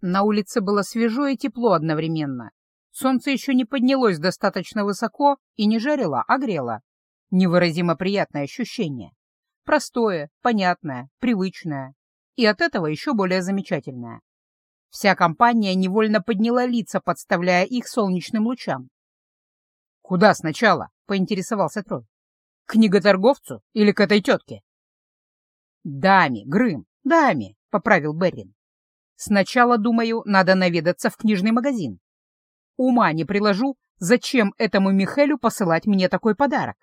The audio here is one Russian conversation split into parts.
На улице было свежо и тепло одновременно. Солнце еще не поднялось достаточно высоко и не жарило, а грело. Невыразимо приятное ощущение. Простое, понятное, привычное. И от этого еще более замечательное. Вся компания невольно подняла лица, подставляя их солнечным лучам. «Куда сначала?» — поинтересовался Трой. «К книготорговцу или к этой тетке?» «Даме, Грым, даме», — поправил Беррин. «Сначала, думаю, надо наведаться в книжный магазин. Ума не приложу, зачем этому Михелю посылать мне такой подарок.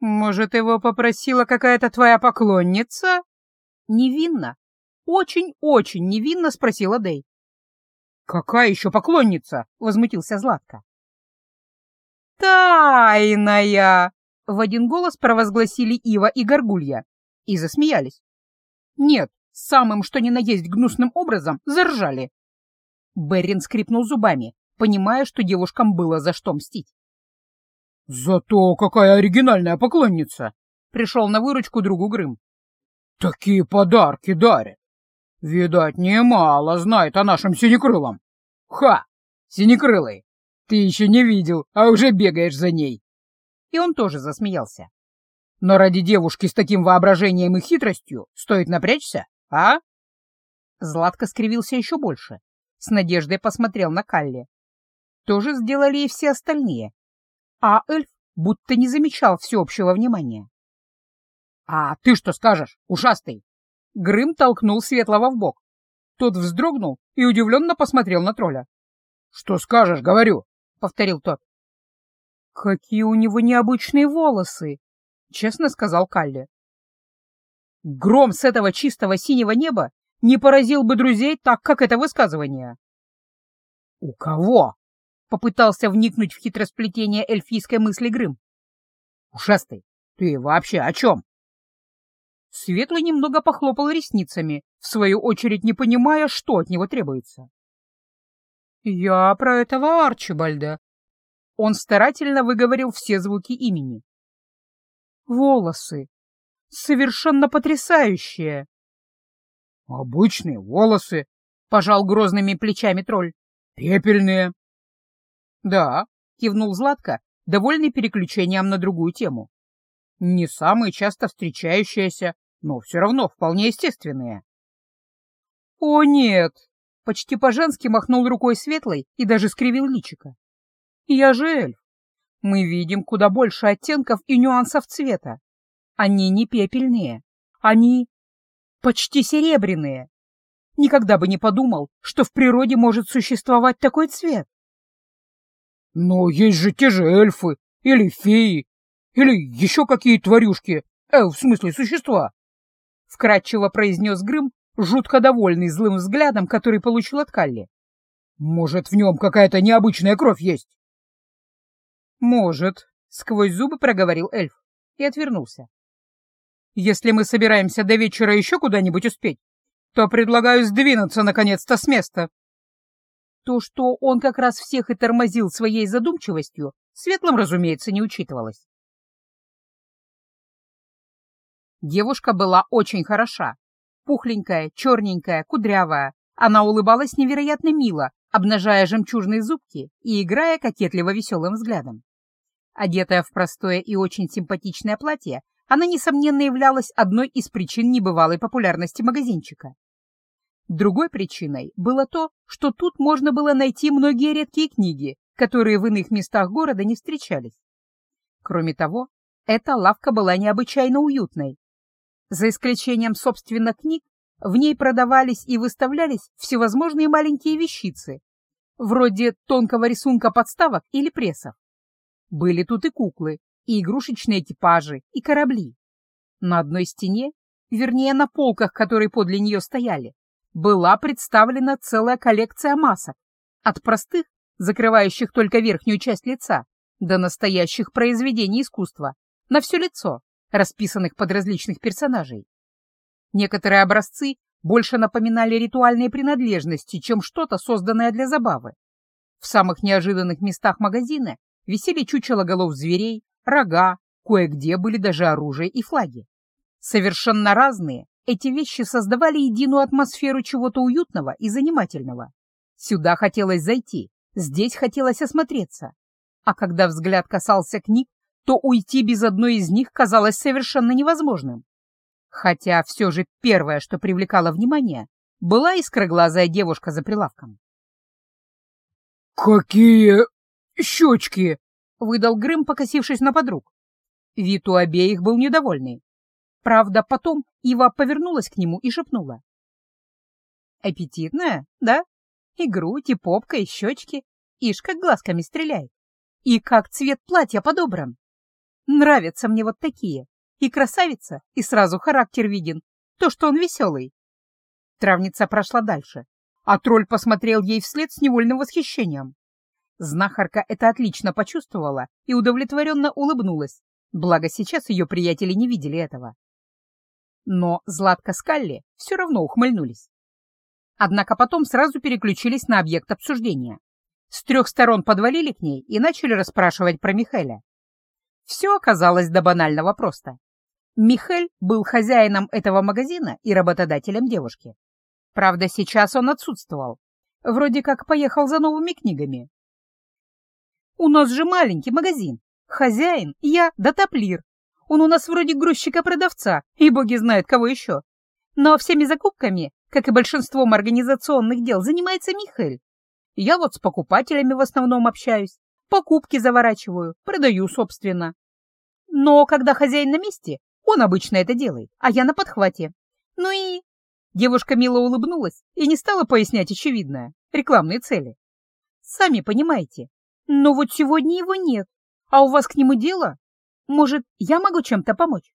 «Может, его попросила какая-то твоя поклонница?» «Невинно. Очень-очень невинно», — спросила Дэй. «Какая еще поклонница?» — возмутился Златко. «Тайная!» — в один голос провозгласили Ива и Горгулья и засмеялись. Нет, самым что ни на есть гнусным образом заржали. Беррин скрипнул зубами, понимая, что девушкам было за что мстить. «Зато какая оригинальная поклонница!» — пришел на выручку другу Грым. «Такие подарки дарят! Видать, немало знает о нашем синекрылом! Ха! Синекрылый! Ты еще не видел, а уже бегаешь за ней!» И он тоже засмеялся. «Но ради девушки с таким воображением и хитростью стоит напрячься, а?» Златко скривился еще больше. С надеждой посмотрел на Калли. То же сделали и все остальные, а эльф будто не замечал всеобщего внимания. «А ты что скажешь, ушастый?» Грым толкнул Светлого в бок. Тот вздрогнул и удивленно посмотрел на тролля. «Что скажешь, говорю», — повторил тот. «Какие у него необычные волосы!» — честно сказал Калли. «Гром с этого чистого синего неба не поразил бы друзей так, как это высказывание». «У кого?» Попытался вникнуть в хитросплетение эльфийской мысли Грым. «Ушастый, ты вообще о чем?» Светлый немного похлопал ресницами, в свою очередь не понимая, что от него требуется. «Я про этого Арчибальда». Он старательно выговорил все звуки имени. «Волосы. Совершенно потрясающие». «Обычные волосы», — пожал грозными плечами тролль. «Пепельные». «Да», — кивнул Златко, довольный переключением на другую тему. «Не самые часто встречающиеся, но все равно вполне естественные». «О, нет!» — почти по-женски махнул рукой светлой и даже скривил личико. «Я же эльф. Мы видим куда больше оттенков и нюансов цвета. Они не пепельные, они почти серебряные. Никогда бы не подумал, что в природе может существовать такой цвет. Но есть же те же эльфы, или феи, или еще какие тварюшки, э, в смысле существа. Вкратчиво произнес Грым, жутко довольный злым взглядом, который получил от Калли. Может, в нем какая-то необычная кровь есть? Может, сквозь зубы проговорил эльф и отвернулся. Если мы собираемся до вечера еще куда-нибудь успеть, то предлагаю сдвинуться наконец-то с места. То, что он как раз всех и тормозил своей задумчивостью, Светлым, разумеется, не учитывалось. Девушка была очень хороша. Пухленькая, черненькая, кудрявая. Она улыбалась невероятно мило, обнажая жемчужные зубки и играя кокетливо веселым взглядом. Одетая в простое и очень симпатичное платье, она, несомненно, являлась одной из причин небывалой популярности магазинчика. Другой причиной было то, что тут можно было найти многие редкие книги, которые в иных местах города не встречались. Кроме того, эта лавка была необычайно уютной. За исключением, собственно, книг, в ней продавались и выставлялись всевозможные маленькие вещицы, вроде тонкого рисунка подставок или прессов. Были тут и куклы, и игрушечные экипажи, и корабли. На одной стене, вернее, на полках, которые подле нее стояли, была представлена целая коллекция масок, от простых, закрывающих только верхнюю часть лица, до настоящих произведений искусства, на все лицо, расписанных под различных персонажей. Некоторые образцы больше напоминали ритуальные принадлежности, чем что-то, созданное для забавы. В самых неожиданных местах магазина висели чучела голов зверей, рога, кое-где были даже оружие и флаги. Совершенно разные, Эти вещи создавали единую атмосферу чего-то уютного и занимательного. Сюда хотелось зайти, здесь хотелось осмотреться. А когда взгляд касался книг, то уйти без одной из них казалось совершенно невозможным. Хотя все же первое, что привлекало внимание, была искроглазая девушка за прилавком. «Какие щечки!» — выдал Грым, покосившись на подруг. Вид у обеих был недовольный. Правда, потом Ива повернулась к нему и шепнула. «Аппетитная, да? И грудь, и попка, и щечки. Ишь, как глазками стреляет. И как цвет платья подобран. Нравятся мне вот такие. И красавица, и сразу характер виден. То, что он веселый». Травница прошла дальше, а тролль посмотрел ей вслед с невольным восхищением. Знахарка это отлично почувствовала и удовлетворенно улыбнулась, благо сейчас ее приятели не видели этого. Но Златка с Калли все равно ухмыльнулись. Однако потом сразу переключились на объект обсуждения. С трех сторон подвалили к ней и начали расспрашивать про Михеля. Все оказалось до банального просто. Михель был хозяином этого магазина и работодателем девушки. Правда, сейчас он отсутствовал. Вроде как поехал за новыми книгами. «У нас же маленький магазин. Хозяин, я да топлир. Он у нас вроде грузчика-продавца, и боги знают кого еще. Но всеми закупками, как и большинством организационных дел, занимается Михель. Я вот с покупателями в основном общаюсь, покупки заворачиваю, продаю, собственно. Но когда хозяин на месте, он обычно это делает, а я на подхвате. Ну и Девушка мило улыбнулась и не стала пояснять очевидное — рекламные цели. «Сами понимаете, но вот сегодня его нет, а у вас к нему дело? Может, я могу чем-то помочь?»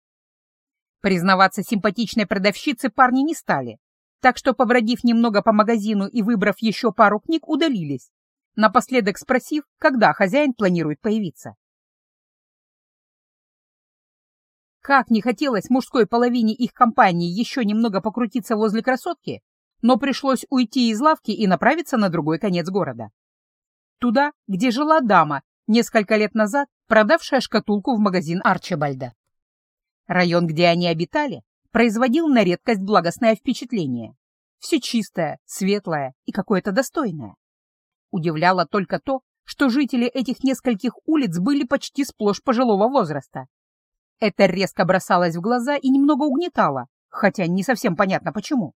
Признаваться симпатичной продавщице парни не стали, так что, побродив немного по магазину и выбрав еще пару книг, удалились, напоследок спросив, когда хозяин планирует появиться. Как не хотелось мужской половине их компании еще немного покрутиться возле красотки, но пришлось уйти из лавки и направиться на другой конец города. Туда, где жила дама, несколько лет назад продавшая шкатулку в магазин Арчибальда. Район, где они обитали, производил на редкость благостное впечатление. Все чистое, светлое и какое-то достойное. Удивляло только то, что жители этих нескольких улиц были почти сплошь пожилого возраста, это резко бросалось в глаза и немного угнетало, хотя не совсем понятно почему.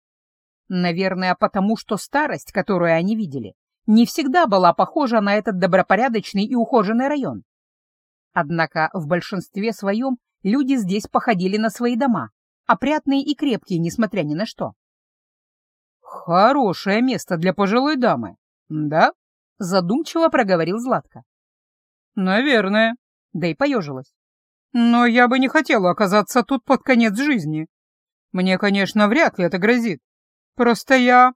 Наверное, потому что старость, которую они видели, не всегда была похожа на этот добропорядочный и ухоженный район. Однако в большинстве своем люди здесь походили на свои дома, опрятные и крепкие, несмотря ни на что. «Хорошее место для пожилой дамы, да?» — задумчиво проговорил Златко. «Наверное», — да и поежилась. Но я бы не хотела оказаться тут под конец жизни. Мне, конечно, вряд ли это грозит. Просто я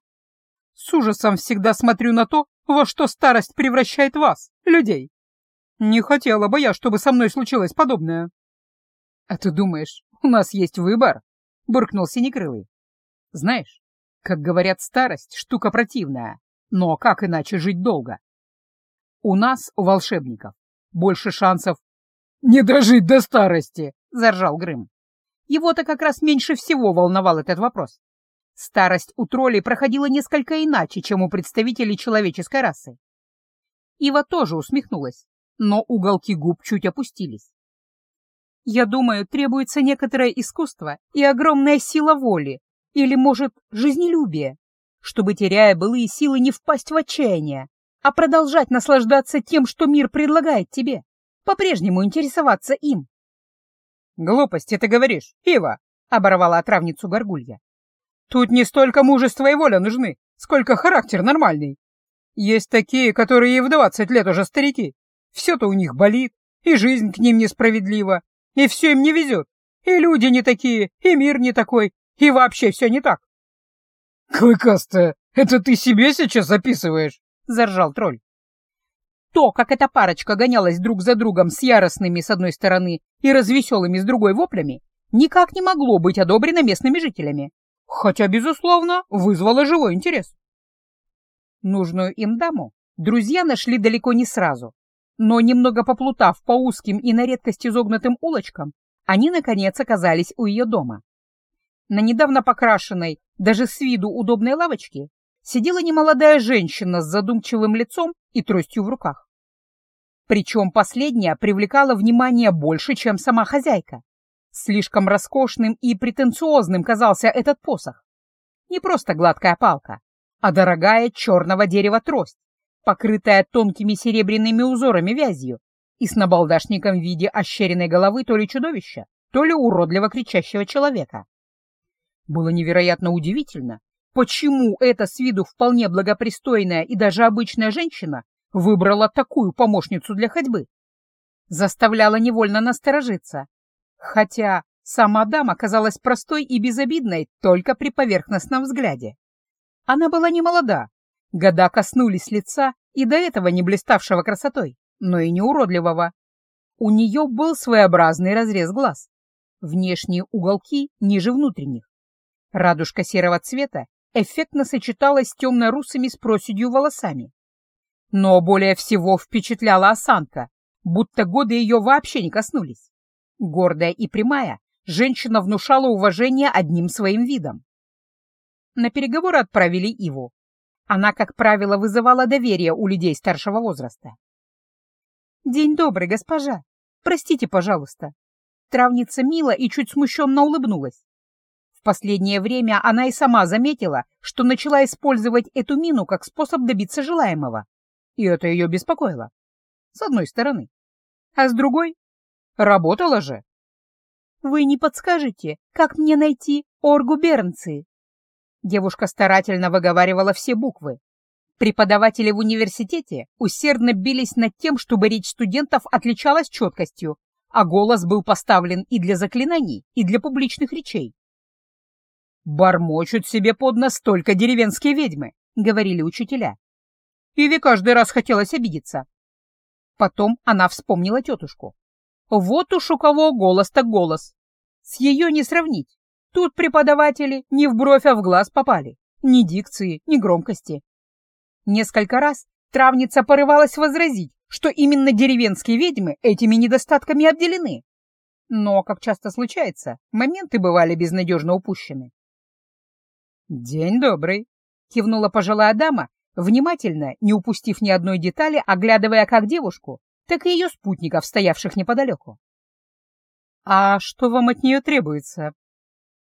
с ужасом всегда смотрю на то, во что старость превращает вас, людей. Не хотела бы я, чтобы со мной случилось подобное. — А ты думаешь, у нас есть выбор? — буркнул Синекрылый. — Знаешь, как говорят, старость — штука противная, но как иначе жить долго? У нас, у волшебников, больше шансов «Не дожить до старости!» — заржал Грым. Его-то как раз меньше всего волновал этот вопрос. Старость у троллей проходила несколько иначе, чем у представителей человеческой расы. Ива тоже усмехнулась, но уголки губ чуть опустились. «Я думаю, требуется некоторое искусство и огромная сила воли, или, может, жизнелюбие, чтобы, теряя былые силы, не впасть в отчаяние, а продолжать наслаждаться тем, что мир предлагает тебе по-прежнему интересоваться им. «Глупости ты говоришь, Ива!» — оборвала отравницу Горгулья. «Тут не столько мужество и воля нужны, сколько характер нормальный. Есть такие, которые и в двадцать лет уже старики. Все-то у них болит, и жизнь к ним несправедлива, и все им не везет, и люди не такие, и мир не такой, и вообще все не так». «Клыкастая, это ты себе сейчас записываешь?» — заржал тролль. То, как эта парочка гонялась друг за другом с яростными с одной стороны и развеселыми с другой воплями, никак не могло быть одобрено местными жителями, хотя, безусловно, вызвало живой интерес. Нужную им даму друзья нашли далеко не сразу, но, немного поплутав по узким и на редкость изогнутым улочкам, они, наконец, оказались у ее дома. на недавно покрашенной, даже с виду удобной лавочке, сидела немолодая женщина с задумчивым лицом и тростью в руках. Причем последняя привлекала внимание больше, чем сама хозяйка. Слишком роскошным и претенциозным казался этот посох. Не просто гладкая палка, а дорогая черного дерева трость, покрытая тонкими серебряными узорами вязью и с набалдашником в виде ощеренной головы то ли чудовища, то ли уродливо кричащего человека. Было невероятно удивительно, почему эта с виду вполне благопристойная и даже обычная женщина выбрала такую помощницу для ходьбы. Заставляла невольно насторожиться, хотя сама дама казалась простой и безобидной только при поверхностном взгляде. Она была не молода, года коснулись лица и до этого не блиставшего красотой, но и не уродливого. У нее был своеобразный разрез глаз, внешние уголки ниже внутренних. Радужка серого цвета эффектно сочеталась с темно-русыми с проседью волосами. Но более всего впечатляла осанка, будто годы ее вообще не коснулись. Гордая и прямая, женщина внушала уважение одним своим видом. На переговоры отправили Иву. Она, как правило, вызывала доверие у людей старшего возраста. «День добрый, госпожа. Простите, пожалуйста». Травница мило и чуть смущенно улыбнулась. В последнее время она и сама заметила, что начала использовать эту мину как способ добиться желаемого. И это ее беспокоило. С одной стороны. А с другой? Работала же. «Вы не подскажете, как мне найти Оргу Бернции?» Девушка старательно выговаривала все буквы. Преподаватели в университете усердно бились над тем, чтобы речь студентов отличалась четкостью, а голос был поставлен и для заклинаний, и для публичных речей. «Бормочут себе под нос только деревенские ведьмы», — говорили учителя. Иве каждый раз хотелось обидеться. Потом она вспомнила тетушку. Вот уж у кого голос так голос. С ее не сравнить. Тут преподаватели не в бровь, а в глаз попали. Ни дикции, ни громкости. Несколько раз травница порывалась возразить, что именно деревенские ведьмы этими недостатками обделены. Но, как часто случается, моменты бывали безнадежно упущены. «День добрый», — кивнула пожилая дама, внимательно, не упустив ни одной детали, оглядывая как девушку, так и ее спутников, стоявших неподалеку. «А что вам от нее требуется?»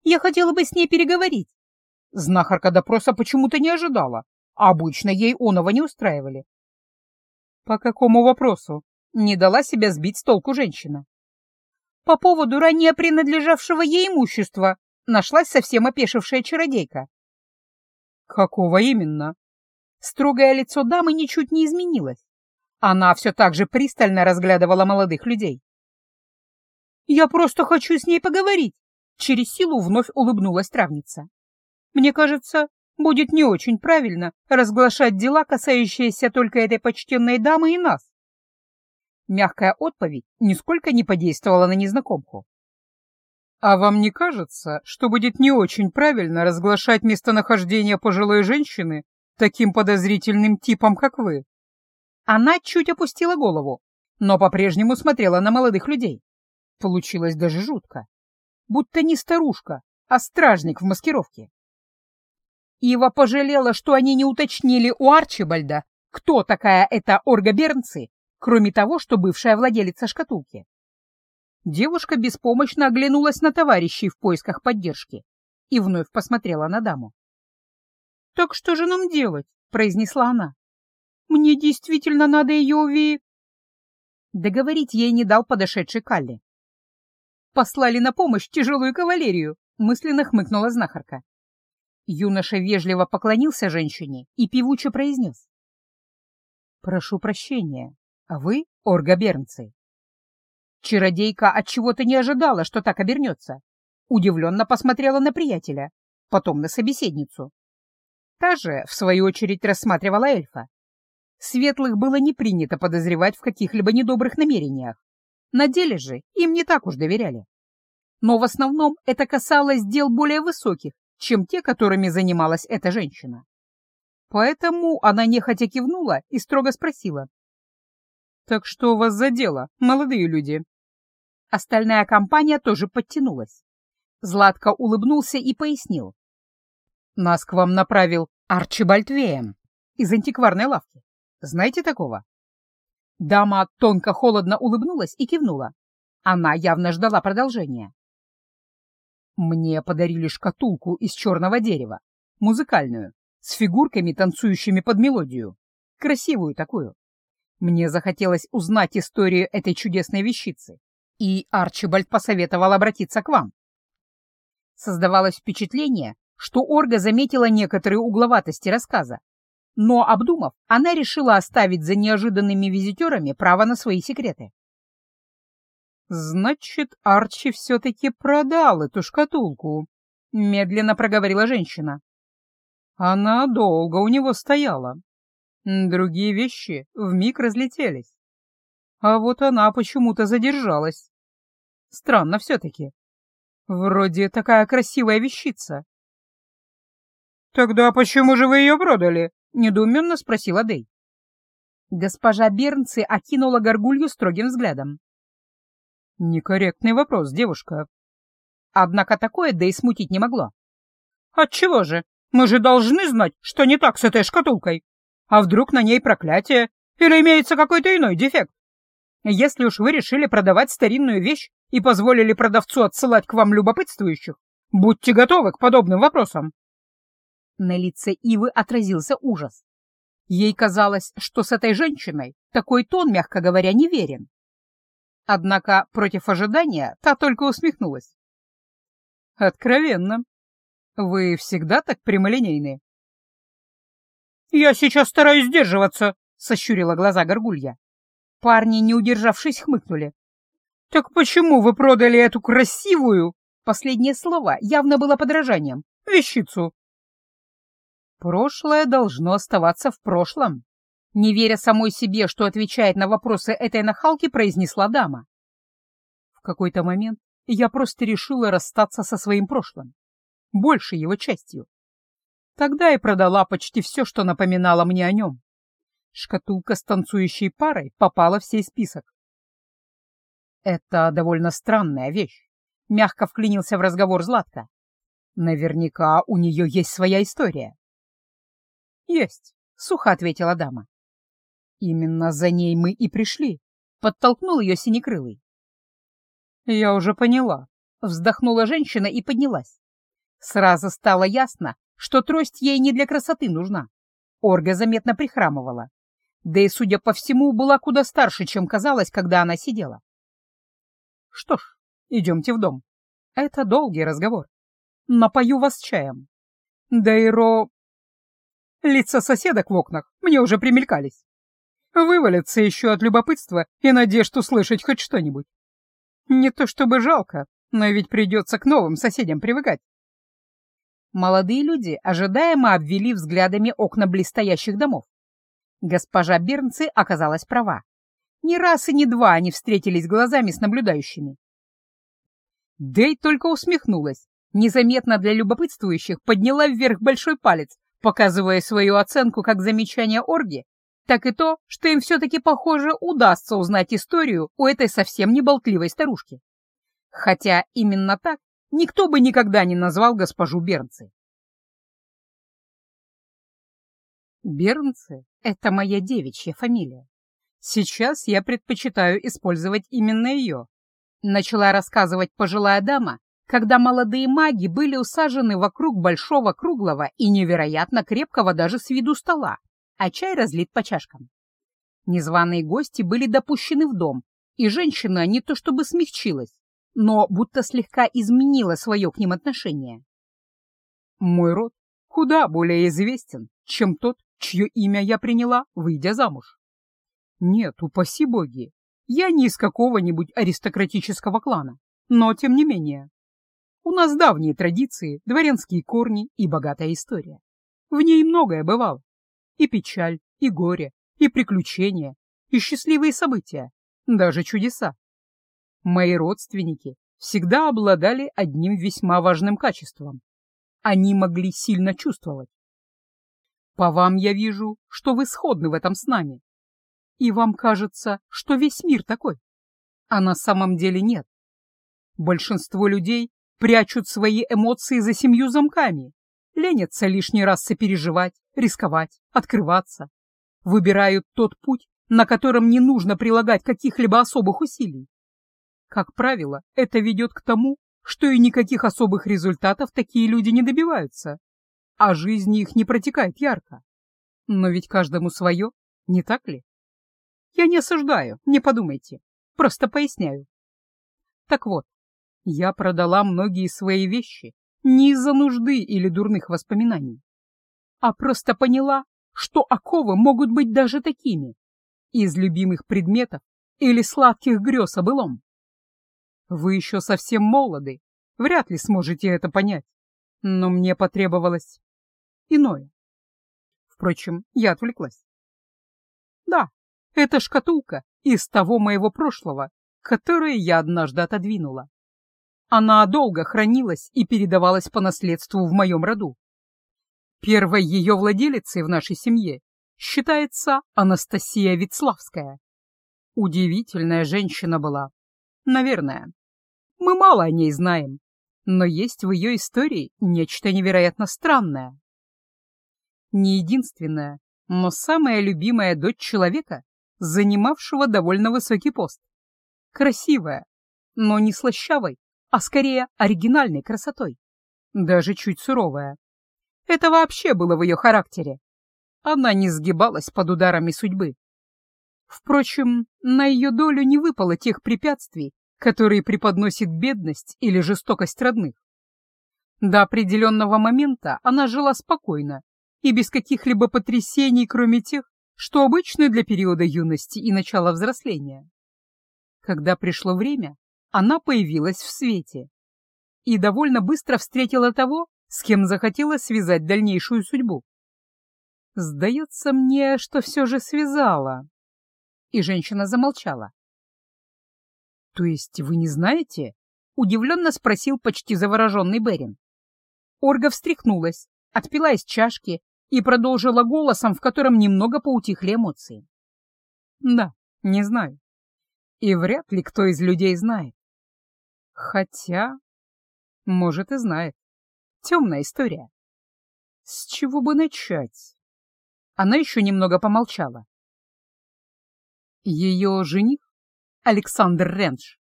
«Я хотела бы с ней переговорить». Знахарка допроса почему-то не ожидала, обычно ей оного не устраивали. «По какому вопросу?» — не дала себя сбить с толку женщина. «По поводу ранее принадлежавшего ей имущества», нашлась совсем опешившая чародейка. Какого именно? Строгое лицо дамы ничуть не изменилось. Она все так же пристально разглядывала молодых людей. «Я просто хочу с ней поговорить», — через силу вновь улыбнулась травница. «Мне кажется, будет не очень правильно разглашать дела, касающиеся только этой почтенной дамы и нас». Мягкая отповедь нисколько не подействовала на незнакомку. «А вам не кажется, что будет не очень правильно разглашать местонахождение пожилой женщины таким подозрительным типом, как вы?» Она чуть опустила голову, но по-прежнему смотрела на молодых людей. Получилось даже жутко. Будто не старушка, а стражник в маскировке. Ива пожалела, что они не уточнили у Арчибальда, кто такая эта Орга Бернци, кроме того, что бывшая владелица шкатулки. Девушка беспомощно оглянулась на товарищей в поисках поддержки и вновь посмотрела на даму. «Так что же нам делать?» — произнесла она. «Мне действительно надо ее уви...» Договорить ей не дал подошедший Калли. «Послали на помощь тяжелую кавалерию», — мысленно хмыкнула знахарка. Юноша вежливо поклонился женщине и певуче произнес. «Прошу прощения, а вы Орга Бернцы?» Чародейка от чего-то не ожидала, что так обернется. Удивленно посмотрела на приятеля, потом на собеседницу. Та же, в свою очередь, рассматривала эльфа. Светлых было не принято подозревать в каких-либо недобрых намерениях. На деле же им не так уж доверяли. Но в основном это касалось дел более высоких, чем те, которыми занималась эта женщина. Поэтому она нехотя кивнула и строго спросила. «Так что у вас за дело, молодые люди?» Остальная компания тоже подтянулась. Златко улыбнулся и пояснил. Нас к вам направил Арчибальд Веем из антикварной лавки. Знаете такого? Дама тонко-холодно улыбнулась и кивнула. Она явно ждала продолжения. Мне подарили шкатулку из черного дерева, музыкальную, с фигурками, танцующими под мелодию. Красивую такую. Мне захотелось узнать историю этой чудесной вещицы, и Арчибальд посоветовал обратиться к вам. Создавалось впечатление, что Орга заметила некоторые угловатости рассказа, но, обдумав, она решила оставить за неожиданными визитерами право на свои секреты. «Значит, Арчи все-таки продал эту шкатулку», — медленно проговорила женщина. «Она долго у него стояла. Другие вещи вмиг разлетелись. А вот она почему-то задержалась. Странно все-таки. Вроде такая красивая вещица. «Тогда почему же вы ее продали?» — недоуменно спросила Дэй. Госпожа Бернцы окинула горгулью строгим взглядом. «Некорректный вопрос, девушка». Однако такое Дэй смутить не могло. «Отчего же? Мы же должны знать, что не так с этой шкатулкой. А вдруг на ней проклятие или имеется какой-то иной дефект? Если уж вы решили продавать старинную вещь и позволили продавцу отсылать к вам любопытствующих, будьте готовы к подобным вопросам. На лице Ивы отразился ужас. Ей казалось, что с этой женщиной такой тон, мягко говоря, неверен. Однако против ожидания та только усмехнулась. «Откровенно. Вы всегда так прямолинейны?» «Я сейчас стараюсь сдерживаться», — сощурила глаза Горгулья. Парни, не удержавшись, хмыкнули. «Так почему вы продали эту красивую?» Последнее слово явно было подражанием. «Вещицу. Прошлое должно оставаться в прошлом. Не веря самой себе, что отвечает на вопросы этой нахалки, произнесла дама. В какой-то момент я просто решила расстаться со своим прошлым, больше его частью. Тогда и продала почти все, что напоминало мне о нем. Шкатулка с танцующей парой попала в сей список. Это довольно странная вещь. Мягко вклинился в разговор Златка. Наверняка у нее есть своя история. «Есть», — сухо ответила дама. «Именно за ней мы и пришли», — подтолкнул ее синекрылый. «Я уже поняла», — вздохнула женщина и поднялась. Сразу стало ясно, что трость ей не для красоты нужна. Орга заметно прихрамывала. Да и, судя по всему, была куда старше, чем казалось, когда она сидела. Что ж, идемте в дом. Это долгий разговор. Напою вас чаем. Да и Ро Лица соседок в окнах мне уже примелькались. Вывалятся еще от любопытства и надежд услышать хоть что-нибудь. Не то чтобы жалко, но ведь придется к новым соседям привыкать. Молодые люди ожидаемо обвели взглядами окна близстоящих домов. Госпожа Бернцы оказалась права. Ни раз и ни два они встретились глазами с наблюдающими. Дэй только усмехнулась, незаметно для любопытствующих подняла вверх большой палец, показывая свою оценку как замечание Орги, так и то, что им все-таки, похоже, удастся узнать историю у этой совсем не болтливой старушки. Хотя именно так никто бы никогда не назвал госпожу Бернцы. Бернцы — это моя девичья фамилия. Сейчас я предпочитаю использовать именно ее. Начала рассказывать пожилая дама, когда молодые маги были усажены вокруг большого круглого и невероятно крепкого даже с виду стола, а чай разлит по чашкам. Незваные гости были допущены в дом, и женщина не то чтобы смягчилась, но будто слегка изменила свое к ним отношение. Мой род куда более известен, чем тот, чье имя я приняла, выйдя замуж. Нет, упаси боги, я не из какого-нибудь аристократического клана, но тем не менее. У нас давние традиции, дворянские корни и богатая история. В ней многое бывало. И печаль, и горе, и приключения, и счастливые события, даже чудеса. Мои родственники всегда обладали одним весьма важным качеством. Они могли сильно чувствовать. По вам я вижу, что вы сходны в этом с нами. И вам кажется, что весь мир такой. А на самом деле нет. Большинство людей прячут свои эмоции за семью замками, ленятся лишний раз сопереживать, рисковать, открываться, выбирают тот путь, на котором не нужно прилагать каких-либо особых усилий. Как правило, это ведет к тому, что и никаких особых результатов такие люди не добиваются, а жизнь их не протекает ярко. Но ведь каждому свое, не так ли? Я не осуждаю, не подумайте, просто поясняю. Так вот, я продала многие свои вещи не из-за нужды или дурных воспоминаний, а просто поняла, что оковы могут быть даже такими, из любимых предметов или сладких грез о былом. Вы еще совсем молоды, вряд ли сможете это понять, но мне потребовалось иное. Впрочем, я отвлеклась. Да, это шкатулка из того моего прошлого, которое я однажды отодвинула. Она долго хранилась и передавалась по наследству в моем роду. Первой ее владелицей в нашей семье считается Анастасия Вицлавская. Удивительная женщина была. Наверное. Мы мало о ней знаем, но есть в ее истории нечто невероятно странное. Не единственная, но самая любимая дочь человека, занимавшего довольно высокий пост. Красивая, но не слащавой, а скорее оригинальной красотой. Даже чуть суровая. Это вообще было в ее характере. Она не сгибалась под ударами судьбы. Впрочем, на ее долю не выпало тех препятствий, которые преподносит бедность или жестокость родных. До определенного момента она жила спокойно и без каких-либо потрясений, кроме тех, что обычны для периода юности и начала взросления. Когда пришло время, она появилась в свете и довольно быстро встретила того, с кем захотела связать дальнейшую судьбу. Сдается мне, что все же связала. И женщина замолчала. «То есть вы не знаете?» — удивленно спросил почти завороженный Берин. Орга встряхнулась, отпила из чашки и продолжила голосом, в котором немного поутихли эмоции. «Да, не знаю. И вряд ли кто из людей знает. Хотя, может, и знает. Темная история. С чего бы начать?» Она еще немного помолчала. Ее жених Александр Ренш,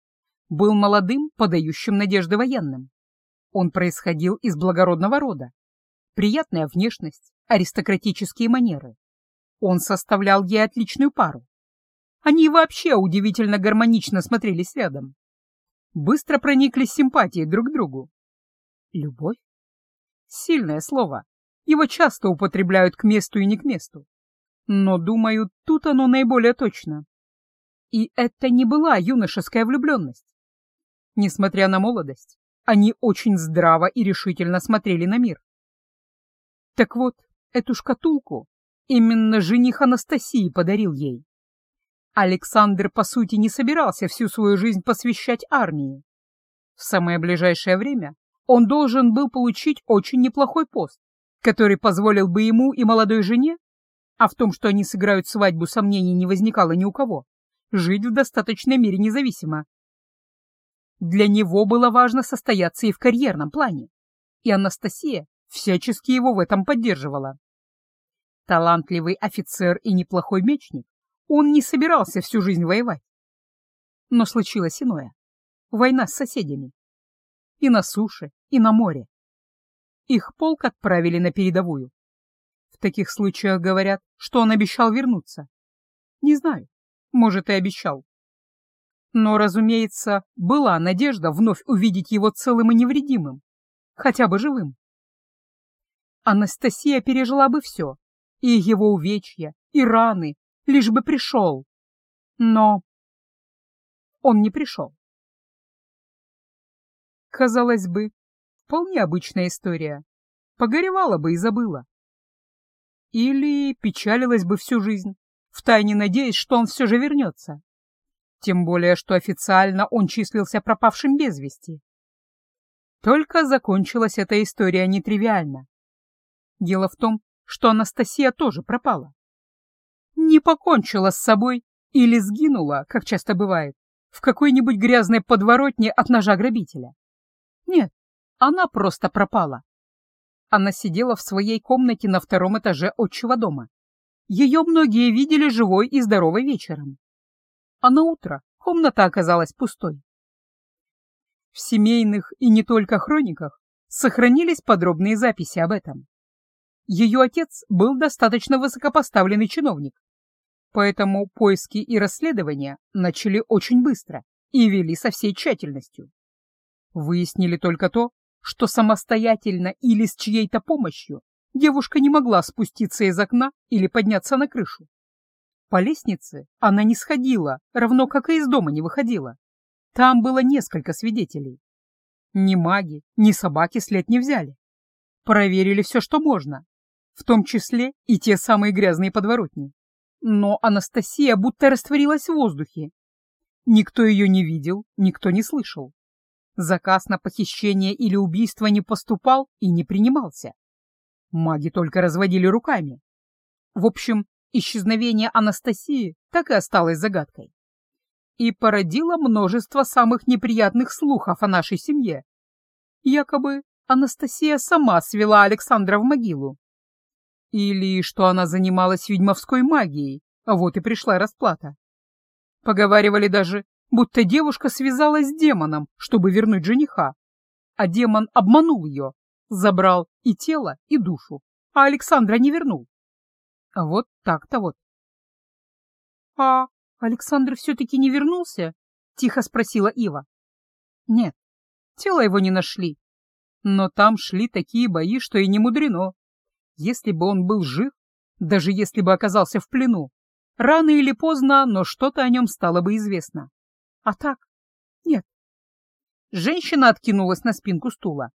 был молодым, подающим надежды военным. Он происходил из благородного рода. Приятная внешность, аристократические манеры. Он составлял ей отличную пару. Они вообще удивительно гармонично смотрелись рядом. Быстро прониклись симпатией друг к другу. Любовь? Сильное слово. Его часто употребляют к месту и не к месту. Но, думаю, тут оно наиболее точно. И это не была юношеская влюбленность. Несмотря на молодость, они очень здраво и решительно смотрели на мир. Так вот, эту шкатулку именно жених Анастасии подарил ей. Александр, по сути, не собирался всю свою жизнь посвящать армии. В самое ближайшее время он должен был получить очень неплохой пост, который позволил бы ему и молодой жене, а в том, что они сыграют свадьбу, сомнений не возникало ни у кого, жить в достаточной мере независимо. Для него было важно состояться и в карьерном плане, и Анастасия всячески его в этом поддерживала. Талантливый офицер и неплохой мечник, он не собирался всю жизнь воевать. Но случилось иное. Война с соседями. И на суше, и на море. Их полк отправили на передовую. В таких случаях говорят, что он обещал вернуться. Не знаю, может, и обещал. Но, разумеется, была надежда вновь увидеть его целым и невредимым, хотя бы живым. Анастасия пережила бы все, и его увечья, и раны, лишь бы пришел. Но он не пришел. Казалось бы, вполне обычная история. Погоревала бы и забыла. Или печалилась бы всю жизнь, втайне надеясь, что он все же вернется. Тем более, что официально он числился пропавшим без вести. Только закончилась эта история нетривиально. Дело в том, что Анастасия тоже пропала. Не покончила с собой или сгинула, как часто бывает, в какой-нибудь грязной подворотне от ножа грабителя. Нет, Она просто пропала. Она сидела в своей комнате на втором этаже отчего дома. Ее многие видели живой и здоровой вечером. А на утро комната оказалась пустой. В семейных и не только хрониках сохранились подробные записи об этом. Ее отец был достаточно высокопоставленный чиновник, поэтому поиски и расследования начали очень быстро и вели со всей тщательностью. Выяснили только то, что самостоятельно или с чьей-то помощью девушка не могла спуститься из окна или подняться на крышу. По лестнице она не сходила, равно как и из дома не выходила. Там было несколько свидетелей. Ни маги, ни собаки след не взяли. Проверили все, что можно, в том числе и те самые грязные подворотни. Но Анастасия будто растворилась в воздухе. Никто ее не видел, никто не слышал. Заказ на похищение или убийство не поступал и не принимался. Маги только разводили руками. В общем, исчезновение Анастасии так и осталось загадкой. И породило множество самых неприятных слухов о нашей семье. Якобы Анастасия сама свела Александра в могилу. Или что она занималась ведьмовской магией, а вот и пришла расплата. Поговаривали даже, будто девушка связалась с демоном, чтобы вернуть жениха, а демон обманул ее, забрал и тело, и душу, а Александра не вернул. А вот так-то вот. — А Александр все-таки не вернулся? — тихо спросила Ива. — Нет, тело его не нашли. Но там шли такие бои, что и не мудрено. Если бы он был жив, даже если бы оказался в плену, рано или поздно, но что-то о нем стало бы известно. А так? Нет. Женщина откинулась на спинку стула,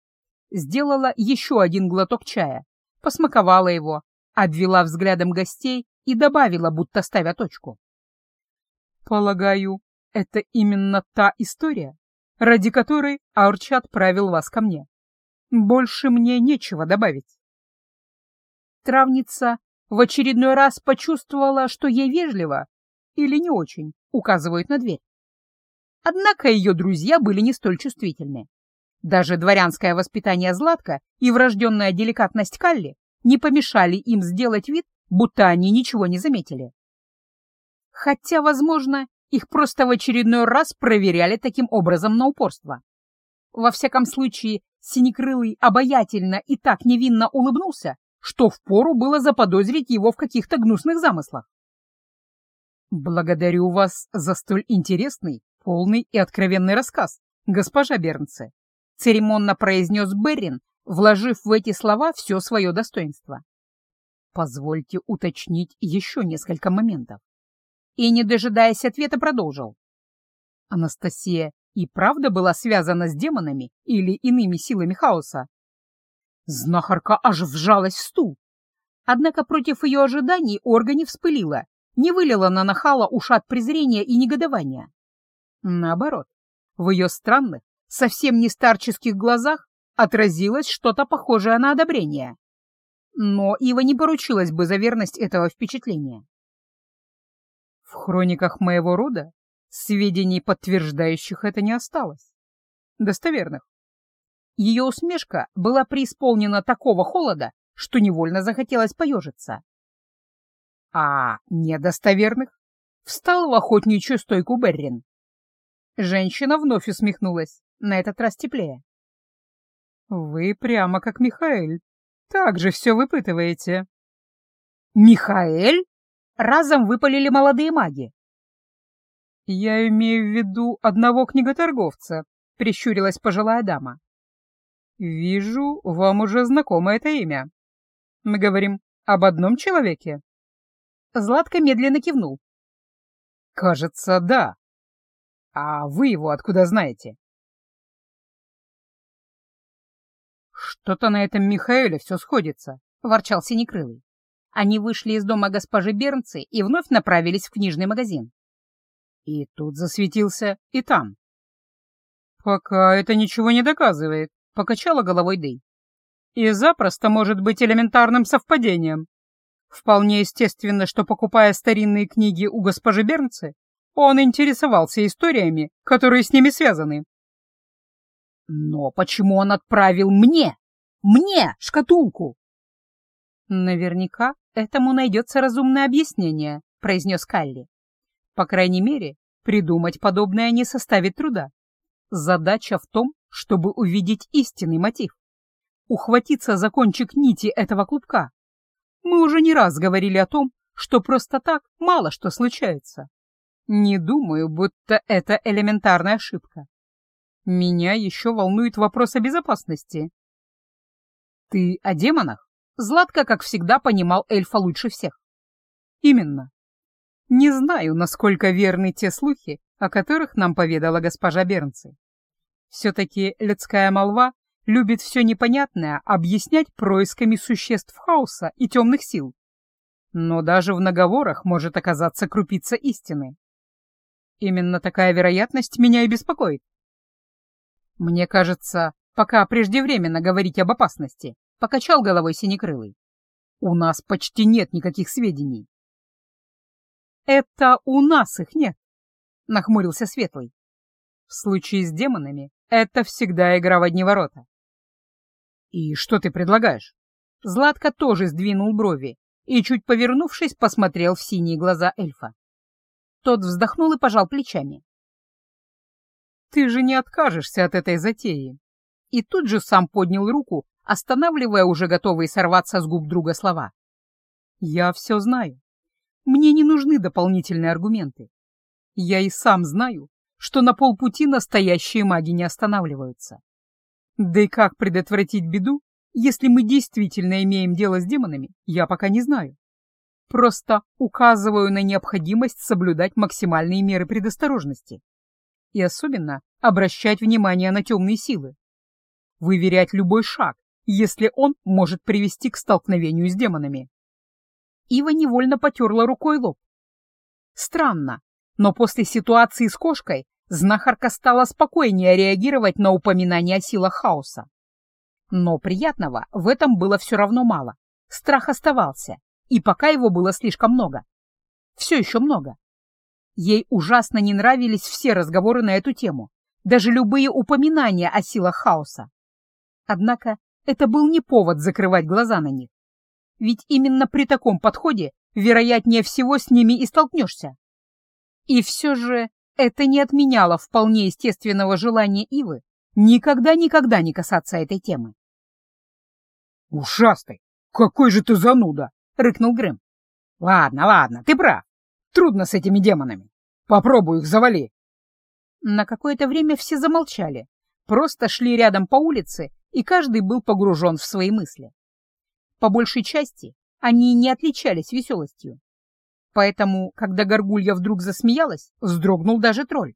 сделала еще один глоток чая, посмаковала его, обвела взглядом гостей и добавила, будто ставя точку. «Полагаю, это именно та история, ради которой Арчи отправил вас ко мне. Больше мне нечего добавить». Травница в очередной раз почувствовала, что ей вежливо или не очень указывают на дверь. Однако ее друзья были не столь чувствительны. Даже дворянское воспитание Златка и врожденная деликатность Калли не помешали им сделать вид, будто они ничего не заметили. Хотя, возможно, их просто в очередной раз проверяли таким образом на упорство. Во всяком случае, Синекрылый обаятельно и так невинно улыбнулся, что впору было заподозрить его в каких-то гнусных замыслах. «Благодарю вас за столь интересный, полный и откровенный рассказ, госпожа Бернце», церемонно произнес Беррин, вложив в эти слова все свое достоинство. «Позвольте уточнить еще несколько моментов». И, не дожидаясь ответа, продолжил. Анастасия и правда была связана с демонами или иными силами хаоса? Знахарка аж вжалась в стул. Однако против ее ожиданий Орга вспылила, не вылила на нахала ушат презрения и негодования. Наоборот, в ее странных, совсем не старческих глазах отразилось что-то похожее на одобрение. Но Ива не поручилась бы за верность этого впечатления. В хрониках моего рода сведений, подтверждающих это, не осталось. Достоверных. Ее усмешка была преисполнена такого холода, что невольно захотелось поежиться. А недостоверных встал в охотничью стойку Беррин. Женщина вновь усмехнулась, на этот раз теплее. «Вы прямо как Михаэль, так же все выпытываете». «Михаэль?» — разом выпалили молодые маги. «Я имею в виду одного книготорговца», — прищурилась пожилая дама. «Вижу, вам уже знакомо это имя. Мы говорим об одном человеке?» Златко медленно кивнул. «Кажется, да. А вы его откуда знаете?» «Что-то на этом Михаэле все сходится», — ворчал Синекрылый. Они вышли из дома госпожи Бернцы и вновь направились в книжный магазин. И тут засветился и там. «Пока это ничего не доказывает», — покачала головой Дэй. «И запросто может быть элементарным совпадением. Вполне естественно, что, покупая старинные книги у госпожи Бернцы, он интересовался историями, которые с ними связаны. Но почему он отправил мне? Мне шкатулку? Наверняка этому найдется разумное объяснение, произнес Калли. По крайней мере, придумать подобное не составит труда. Задача в том, чтобы увидеть истинный мотив. Ухватиться за кончик нити этого клубка. Мы уже не раз говорили о том, что просто так мало что случается. Не думаю, будто это элементарная ошибка. Меня еще волнует вопрос о безопасности. Ты о демонах? Златко, как всегда, понимал эльфа лучше всех. Именно. Не знаю, насколько верны те слухи, о которых нам поведала госпожа Бернци. Все-таки людская молва любит все непонятное объяснять происками существ хаоса и темных сил. Но даже в наговорах может оказаться крупица истины. Именно такая вероятность меня и беспокоит. Мне кажется, пока преждевременно говорить об опасности, покачал головой Синекрылый. У нас почти нет никаких сведений. Это у нас их нет, нахмурился Светлый. В случае с демонами это всегда игра в одни ворота. И что ты предлагаешь? Златко тоже сдвинул брови и, чуть повернувшись, посмотрел в синие глаза эльфа. Тот вздохнул и пожал плечами. «Ты же не откажешься от этой затеи!» И тут же сам поднял руку, останавливая уже готовые сорваться с губ друга слова. «Я все знаю. Мне не нужны дополнительные аргументы. Я и сам знаю, что на полпути настоящие маги не останавливаются. Да и как предотвратить беду, если мы действительно имеем дело с демонами, я пока не знаю. Просто указываю на необходимость соблюдать максимальные меры предосторожности. И особенно обращать внимание на темные силы. Выверять любой шаг, если он может привести к столкновению с демонами. Ива невольно потерла рукой лоб. Странно, но после ситуации с кошкой знахарка стала спокойнее реагировать на упоминание о силах хаоса. Но приятного в этом было все равно мало. Страх оставался, и пока его было слишком много. Все еще много. Ей ужасно не нравились все разговоры на эту тему, даже любые упоминания о силах хаоса. Однако это был не повод закрывать глаза на них. Ведь именно при таком подходе вероятнее всего с ними и столкнешься. И все же это не отменяло вполне естественного желания Ивы никогда-никогда не касаться этой темы. «Ушастый! Какой же ты зануда!» — рыкнул Грэм. «Ладно, ладно, ты прав. Трудно с этими демонами. Попробуй их завали». На какое-то время все замолчали, просто шли рядом по улице, и каждый был погружен в свои мысли. По большей части они не отличались веселостью. Поэтому, когда горгулья вдруг засмеялась, вздрогнул даже тролль.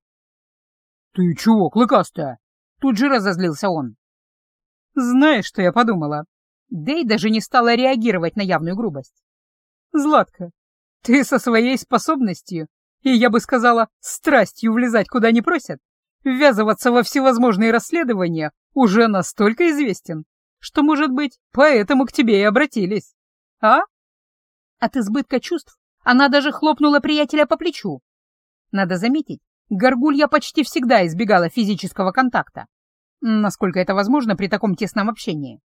«Ты чего, клыкастая?» Тут же разозлился он. «Знаешь, что я подумала?» Дэй даже не стала реагировать на явную грубость. «Златка, ты со своей способностью, и я бы сказала, страстью влезать куда не просят, ввязываться во всевозможные расследования уже настолько известен, что, может быть, поэтому к тебе и обратились. А?» От избытка чувств она даже хлопнула приятеля по плечу. Надо заметить, Горгулья почти всегда избегала физического контакта, насколько это возможно при таком тесном общении.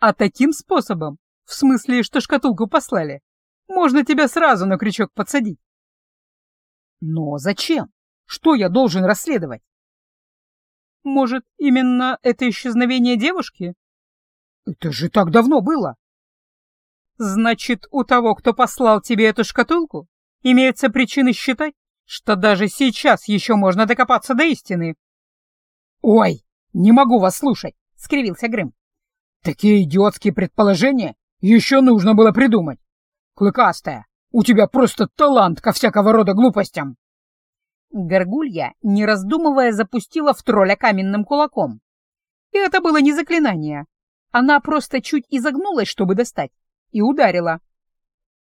А таким способом, в смысле, что шкатулку послали, можно тебя сразу на крючок подсадить. Но зачем? Что я должен расследовать? Может, именно это исчезновение девушки? Это же так давно было. Значит, у того, кто послал тебе эту шкатулку, имеются причины считать, что даже сейчас еще можно докопаться до истины. Ой, не могу вас слушать, скривился Грым. Такие идиотские предположения еще нужно было придумать. Клыкастая, у тебя просто талант ко всякого рода глупостям. Горгулья, не раздумывая, запустила в тролля каменным кулаком. И это было не заклинание. Она просто чуть изогнулась, чтобы достать, и ударила.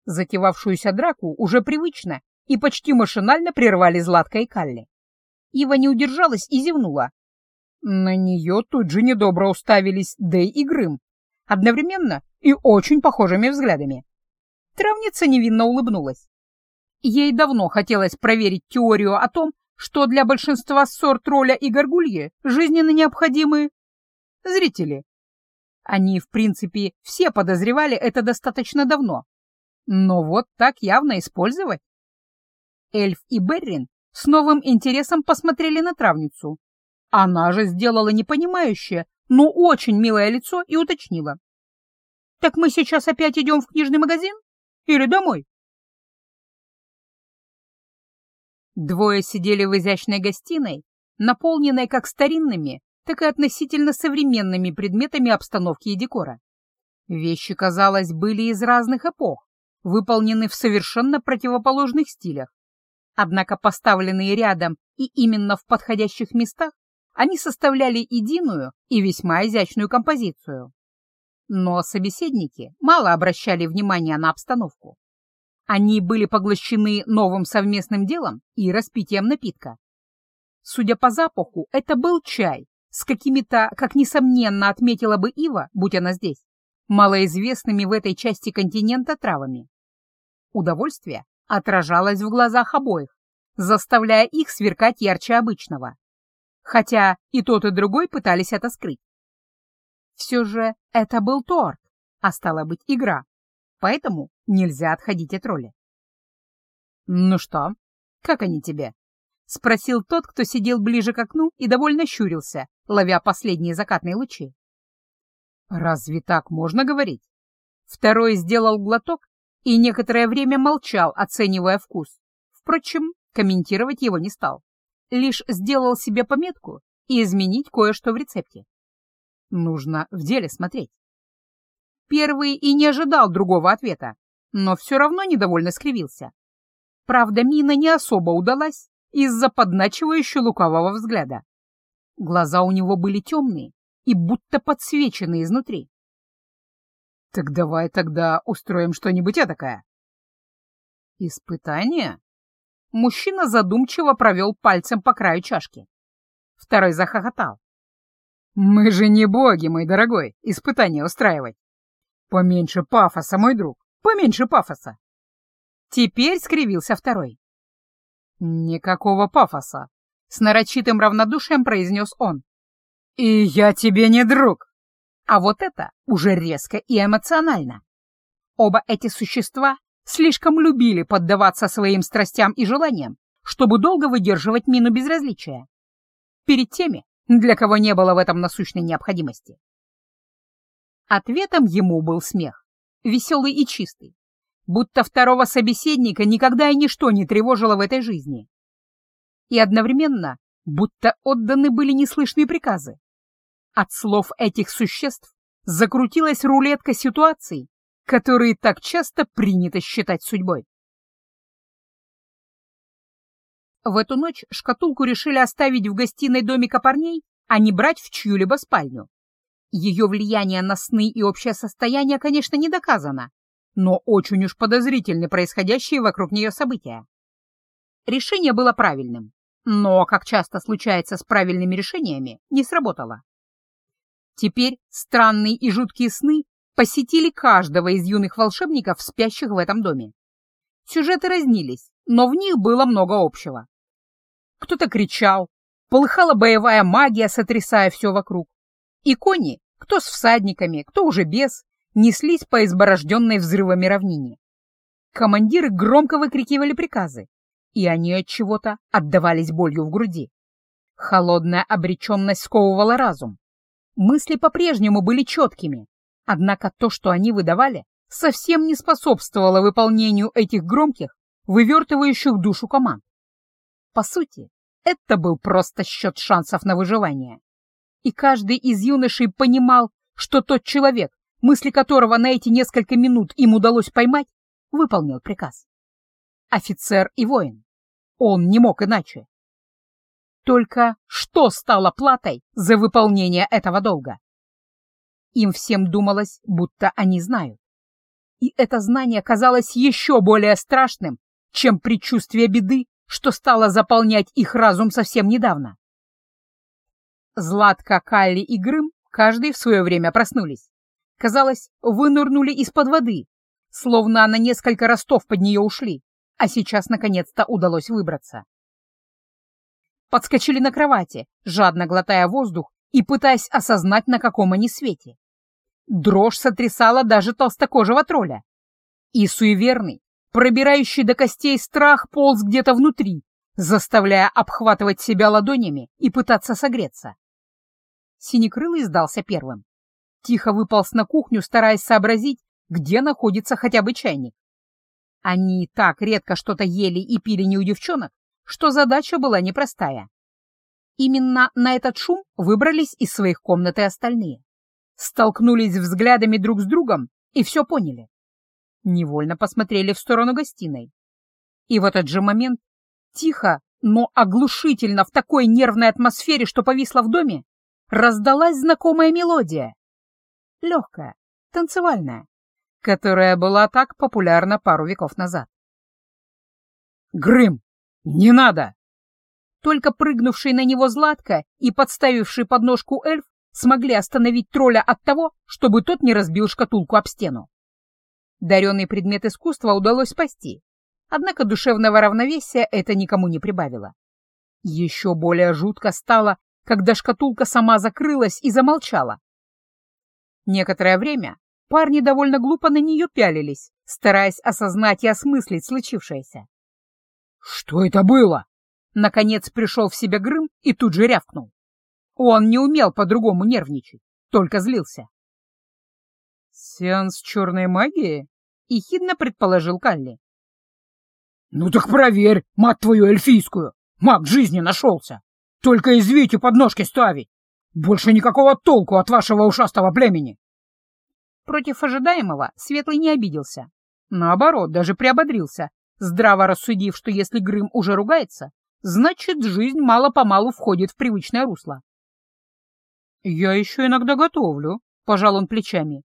Затевавшуюся драку уже привычно и почти машинально прервали Златка и Калли. Ива не удержалась и зевнула, на нее тут же недобро уставились Дэй и Грым, одновременно и очень похожими взглядами. Травница невинно улыбнулась. Ей давно хотелось проверить теорию о том, что для большинства ссор тролля и горгульи жизненно необходимы зрители. Они, в принципе, все подозревали это достаточно давно. Но вот так явно использовать. Эльф и Беррин с новым интересом посмотрели на травницу. Она же сделала непонимающее, но очень милое лицо и уточнила. «Так мы сейчас опять идем в книжный магазин? Или домой?» Двое сидели в изящной гостиной, наполненной как старинными, так и относительно современными предметами обстановки и декора. Вещи, казалось, были из разных эпох, выполнены в совершенно противоположных стилях. Однако поставленные рядом и именно в подходящих местах, они составляли единую и весьма изящную композицию. Но собеседники мало обращали внимания на обстановку. Они были поглощены новым совместным делом и распитием напитка. Судя по запаху, это был чай с какими-то, как несомненно отметила бы Ива, будь она здесь, малоизвестными в этой части континента травами. Удовольствие отражалось в глазах обоих, заставляя их сверкать ярче обычного. Хотя и тот, и другой пытались это скрыть. Все же это был торт, а стала быть игра поэтому нельзя отходить от роли. «Ну что, как они тебе?» — спросил тот, кто сидел ближе к окну и довольно щурился, ловя последние закатные лучи. «Разве так можно говорить?» Второй сделал глоток и некоторое время молчал, оценивая вкус. Впрочем, комментировать его не стал. Лишь сделал себе пометку и изменить кое-что в рецепте. Нужно в деле смотреть. Первый и не ожидал другого ответа, но все равно недовольно скривился. Правда, мина не особо удалась из-за подначивающего лукавого взгляда. Глаза у него были темные и будто подсвечены изнутри. «Так давай тогда устроим что-нибудь этакое». «Испытание?» Мужчина задумчиво провел пальцем по краю чашки. Второй захохотал. «Мы же не боги, мой дорогой, испытание устраивать. Поменьше пафоса, мой друг, поменьше пафоса. Теперь скривился второй. Никакого пафоса, с нарочитым равнодушием произнес он. И я тебе не друг. А вот это уже резко и эмоционально. Оба эти существа слишком любили поддаваться своим страстям и желаниям, чтобы долго выдерживать мину безразличия. Перед теми, для кого не было в этом насущной необходимости. Ответом ему был смех, веселый и чистый, будто второго собеседника никогда и ничто не тревожило в этой жизни. И одновременно, будто отданы были неслышные приказы. От слов этих существ закрутилась рулетка ситуаций, которые так часто принято считать судьбой. В эту ночь шкатулку решили оставить в гостиной домика парней, а не брать в чью-либо спальню. Ее влияние на сны и общее состояние, конечно, не доказано, но очень уж подозрительны происходящие вокруг нее события. Решение было правильным, но, как часто случается с правильными решениями, не сработало. Теперь странные и жуткие сны посетили каждого из юных волшебников, спящих в этом доме. Сюжеты разнились, но в них было много общего. Кто-то кричал, полыхала боевая магия, сотрясая все вокруг. И кони, кто с всадниками, кто уже без, неслись по изборожденной взрывами равнине. Командиры громко выкрикивали приказы, и они от чего-то отдавались болью в груди. Холодная обреченность сковывала разум. Мысли по-прежнему были четкими, однако то, что они выдавали, совсем не способствовало выполнению этих громких, вывертывающих душу команд. По сути, это был просто счет шансов на выживание и каждый из юношей понимал, что тот человек, мысли которого на эти несколько минут им удалось поймать, выполнил приказ. Офицер и воин. Он не мог иначе. Только что стало платой за выполнение этого долга? Им всем думалось, будто они знают. И это знание казалось еще более страшным, чем предчувствие беды, что стало заполнять их разум совсем недавно. Златка, Калли и Грым каждый в свое время проснулись. Казалось, вынырнули из-под воды, словно на несколько ростов под нее ушли, а сейчас наконец-то удалось выбраться. подскочили на кровати, жадно глотая воздух и пытаясь осознать, на каком они свете. Дрожь сотрясала даже толстокожего тролля. И суеверный, пробирающий до костей страх полз где-то внутри, заставляя обхватывать себя ладонями и пытаться согреться. Синекрылый сдался первым. Тихо выполз на кухню, стараясь сообразить, где находится хотя бы чайник. Они так редко что-то ели и пили не у девчонок, что задача была непростая. Именно на этот шум выбрались из своих комнат и остальные. Столкнулись взглядами друг с другом и все поняли. Невольно посмотрели в сторону гостиной. И в этот же момент, тихо, но оглушительно в такой нервной атмосфере, что повисла в доме, раздалась знакомая мелодия. Легкая, танцевальная, которая была так популярна пару веков назад. «Грым, не надо!» Только прыгнувший на него Златко и подставивший подножку эльф смогли остановить тролля от того, чтобы тот не разбил шкатулку об стену. Даренный предмет искусства удалось спасти, однако душевного равновесия это никому не прибавило. Еще более жутко стало, когда шкатулка сама закрылась и замолчала. Некоторое время парни довольно глупо на нее пялились, стараясь осознать и осмыслить случившееся. «Что это было?» Наконец пришел в себя Грым и тут же рявкнул. Он не умел по-другому нервничать, только злился. «Сеанс черной магии?» — ехидно предположил Калли. «Ну так проверь, мать твою эльфийскую! Маг жизни нашелся! Только извите подножки ставить! Больше никакого толку от вашего ушастого племени!» Против ожидаемого Светлый не обиделся. Наоборот, даже приободрился, здраво рассудив, что если Грым уже ругается, значит, жизнь мало-помалу входит в привычное русло. «Я еще иногда готовлю», — пожал он плечами.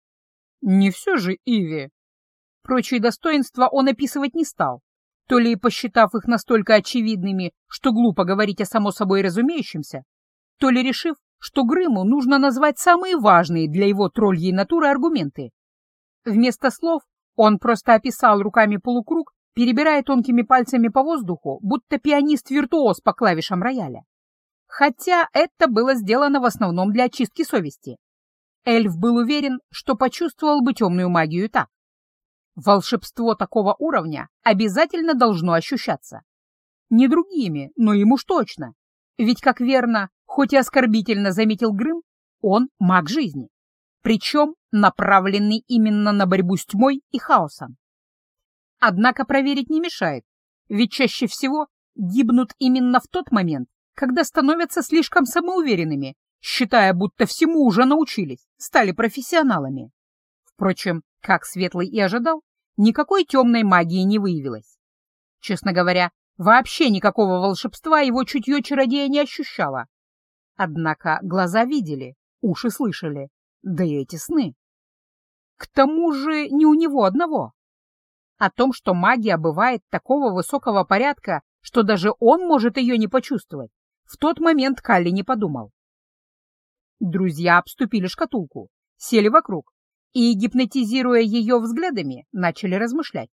«Не все же Иви». Прочие достоинства он описывать не стал, то ли посчитав их настолько очевидными, что глупо говорить о само собой разумеющемся, то ли решив, что Грыму нужно назвать самые важные для его тролльей натуры аргументы. Вместо слов он просто описал руками полукруг перебирая тонкими пальцами по воздуху, будто пианист-виртуоз по клавишам рояля. Хотя это было сделано в основном для очистки совести. Эльф был уверен, что почувствовал бы темную магию так. Волшебство такого уровня обязательно должно ощущаться. Не другими, но ему уж точно. Ведь, как верно, хоть и оскорбительно заметил Грым, он маг жизни. Причем направленный именно на борьбу с тьмой и хаосом. Однако проверить не мешает, ведь чаще всего гибнут именно в тот момент, когда становятся слишком самоуверенными, считая, будто всему уже научились, стали профессионалами. Впрочем, как Светлый и ожидал, никакой темной магии не выявилось. Честно говоря, вообще никакого волшебства его чутье чародея не ощущало. Однако глаза видели, уши слышали, да и эти сны. К тому же не у него одного. О том, что магия бывает такого высокого порядка, что даже он может ее не почувствовать, в тот момент Калли не подумал. Друзья обступили шкатулку, сели вокруг и, гипнотизируя ее взглядами, начали размышлять.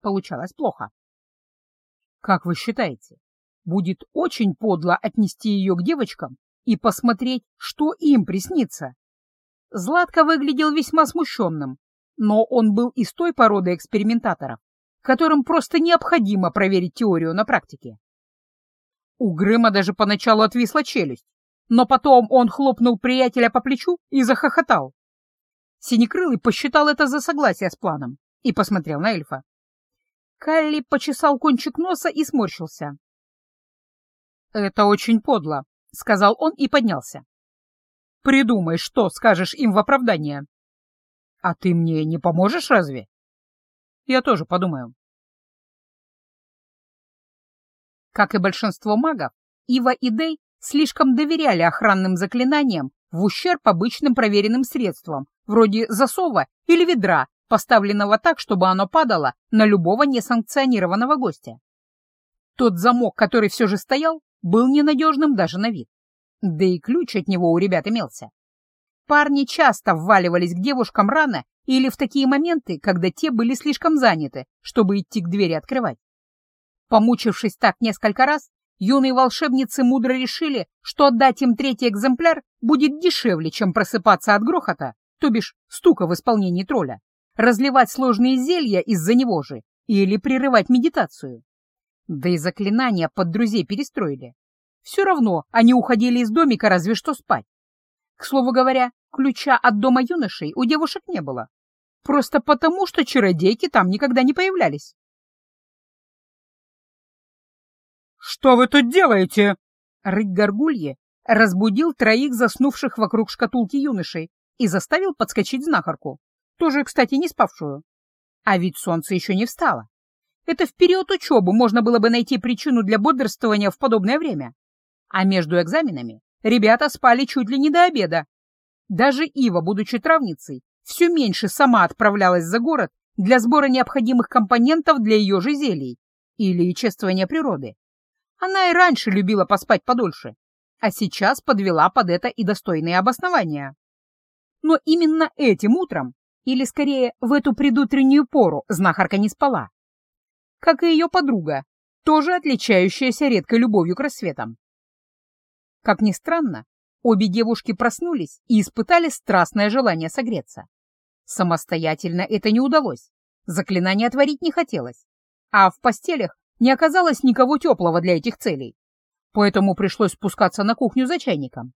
Получалось плохо. Как вы считаете, будет очень подло отнести ее к девочкам и посмотреть, что им приснится? Златко выглядел весьма смущенным, но он был из той породы экспериментаторов, которым просто необходимо проверить теорию на практике. У Грыма даже поначалу отвисла челюсть, но потом он хлопнул приятеля по плечу и захохотал. Синекрылый посчитал это за согласие с планом и посмотрел на эльфа. Калли почесал кончик носа и сморщился. «Это очень подло», — сказал он и поднялся. «Придумай, что скажешь им в оправдание». А ты мне не поможешь разве? Я тоже подумаю. Как и большинство магов, Ива и Дей слишком доверяли охранным заклинаниям в ущерб обычным проверенным средствам, вроде засова или ведра, поставленного так, чтобы оно падало на любого несанкционированного гостя. Тот замок, который все же стоял, был ненадежным даже на вид. Да и ключ от него у ребят имелся. Парни часто вваливались к девушкам рано или в такие моменты, когда те были слишком заняты, чтобы идти к двери открывать. Помучившись так несколько раз, юные волшебницы мудро решили, что отдать им третий экземпляр будет дешевле, чем просыпаться от грохота, то бишь стука в исполнении тролля, разливать сложные зелья из-за него же или прерывать медитацию. Да и заклинания под друзей перестроили. Все равно они уходили из домика разве что спать. К слову говоря, ключа от дома юношей у девушек не было. Просто потому, что чародейки там никогда не появлялись. «Что вы тут делаете?» Рык горгульи разбудил троих заснувших вокруг шкатулки юношей и заставил подскочить знахарку, тоже, кстати, не спавшую. А ведь солнце еще не встало. Это в период учебы можно было бы найти причину для бодрствования в подобное время. А между экзаменами ребята спали чуть ли не до обеда. Даже Ива, будучи травницей, все меньше сама отправлялась за город для сбора необходимых компонентов для ее же зелий или чествования природы. Она и раньше любила поспать подольше, а сейчас подвела под это и достойные обоснования. Но именно этим утром, или скорее в эту предутреннюю пору, знахарка не спала. Как и ее подруга, тоже отличающаяся редкой любовью к рассветам. Как ни странно, обе девушки проснулись и испытали страстное желание согреться. Самостоятельно это не удалось, заклинание отворить не хотелось, а в постелях не оказалось никого теплого для этих целей, поэтому пришлось спускаться на кухню за чайником.